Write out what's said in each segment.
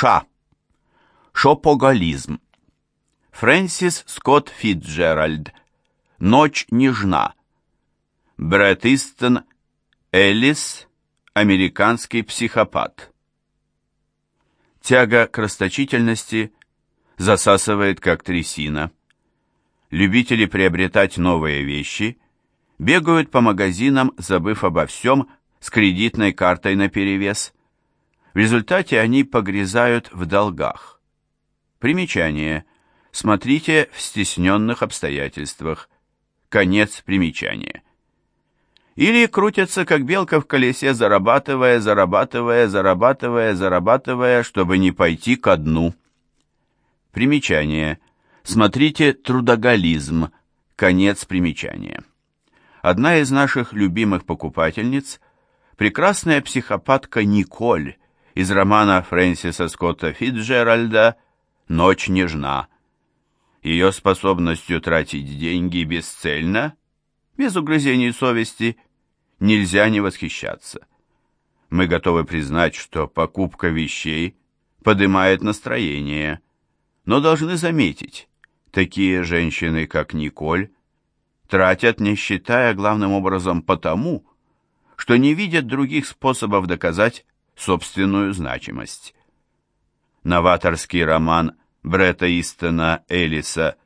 Ша. Шопоголизм. Фрэнсис Скотт Фитджеральд. Ночь нежна. Брэд Истон Эллис. Американский психопат. Тяга к расточительности засасывает как трясина. Любители приобретать новые вещи бегают по магазинам, забыв обо всем, с кредитной картой наперевес. В результате они погрязают в долгах. Примечание. Смотрите в стесненных обстоятельствах. Конец примечания. Или крутятся, как белка в колесе, зарабатывая, зарабатывая, зарабатывая, зарабатывая, чтобы не пойти ко дну. Примечание. Смотрите трудоголизм. Конец примечания. Одна из наших любимых покупательниц – прекрасная психопатка Николь из романа Фрэнсиса Скотта Фитджеральда «Ночь нежна». Ее способностью тратить деньги бесцельно, без угрызений совести, нельзя не восхищаться. Мы готовы признать, что покупка вещей поднимает настроение, но должны заметить, такие женщины, как Николь, тратят, не считая главным образом потому, что не видят других способов доказать собственную значимость. Новаторский роман Бретта Истона Элиса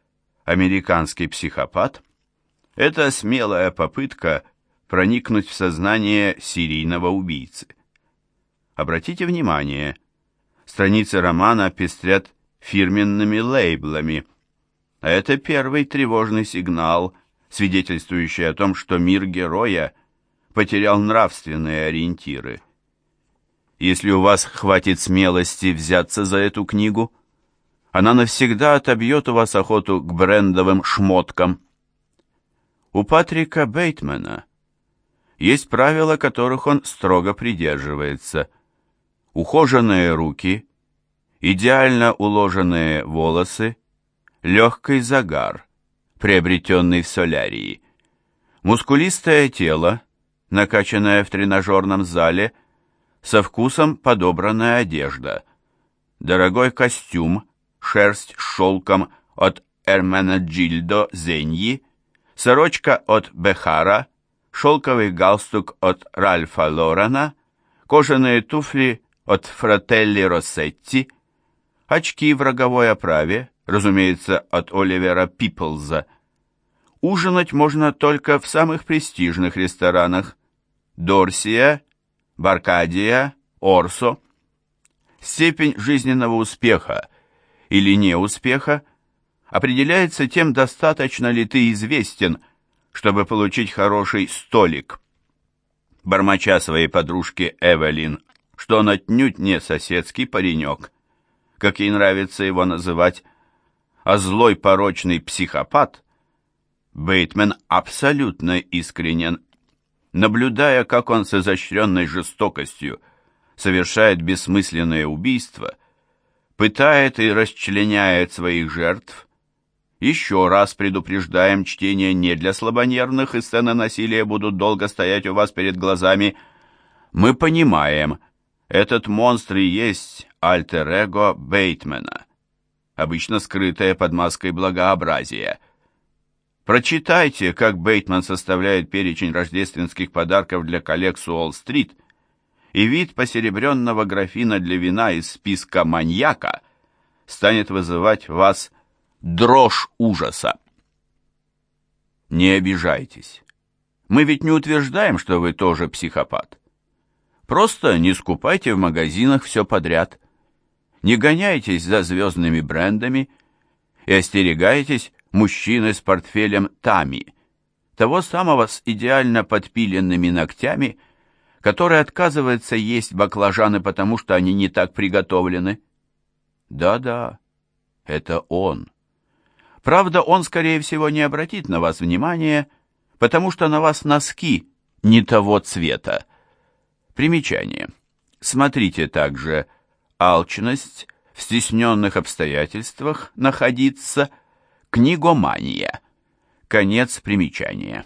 «Американский психопат» — это смелая попытка проникнуть в сознание серийного убийцы. Обратите внимание, страницы романа пестрят фирменными лейблами, а это первый тревожный сигнал, свидетельствующий о том, что мир героя потерял нравственные ориентиры – если у вас хватит смелости взяться за эту книгу, она навсегда отобьет у вас охоту к брендовым шмоткам. У Патрика Бейтмана есть правила, которых он строго придерживается. Ухоженные руки, идеально уложенные волосы, легкий загар, приобретенный в солярии, мускулистое тело, накачанное в тренажерном зале – со вкусом подобранная одежда. Дорогой костюм, шерсть с шелком от Эрменеджильдо Зеньи, сорочка от Бехара, шелковый галстук от Ральфа Лорена, кожаные туфли от Фрателли Россетти, очки в роговой оправе, разумеется, от Оливера Пиплза. Ужинать можно только в самых престижных ресторанах. Дорсия Баркадия, Орсо. Степень жизненного успеха или неуспеха определяется тем, достаточно ли ты известен, чтобы получить хороший столик. Бормоча своей подружке Эвелин, что он отнюдь не соседский паренек, как ей нравится его называть, а злой порочный психопат, Бейтмен абсолютно искренен наблюдая, как он с изощренной жестокостью совершает бессмысленное убийство, пытает и расчленяет своих жертв, еще раз предупреждаем, чтение не для слабонервных, и сцены насилия будут долго стоять у вас перед глазами. Мы понимаем, этот монстр и есть альтер-эго Бейтмена, обычно скрытое под маской благообразия – Прочитайте, как Бейтман составляет перечень рождественских подарков для коллег с Уолл-стрит, и вид посеребренного графина для вина из списка маньяка станет вызывать в вас дрожь ужаса. Не обижайтесь. Мы ведь не утверждаем, что вы тоже психопат. Просто не скупайте в магазинах все подряд. Не гоняйтесь за звездными брендами и остерегайтесь мужчины с портфелем Тами, того самого с идеально подпиленными ногтями, который отказывается есть баклажаны, потому что они не так приготовлены. Да-да, это он. Правда, он, скорее всего, не обратит на вас внимания, потому что на вас носки не того цвета. Примечание. Смотрите также «Алчность в стесненных обстоятельствах находиться» Книгомания. Конец примечания.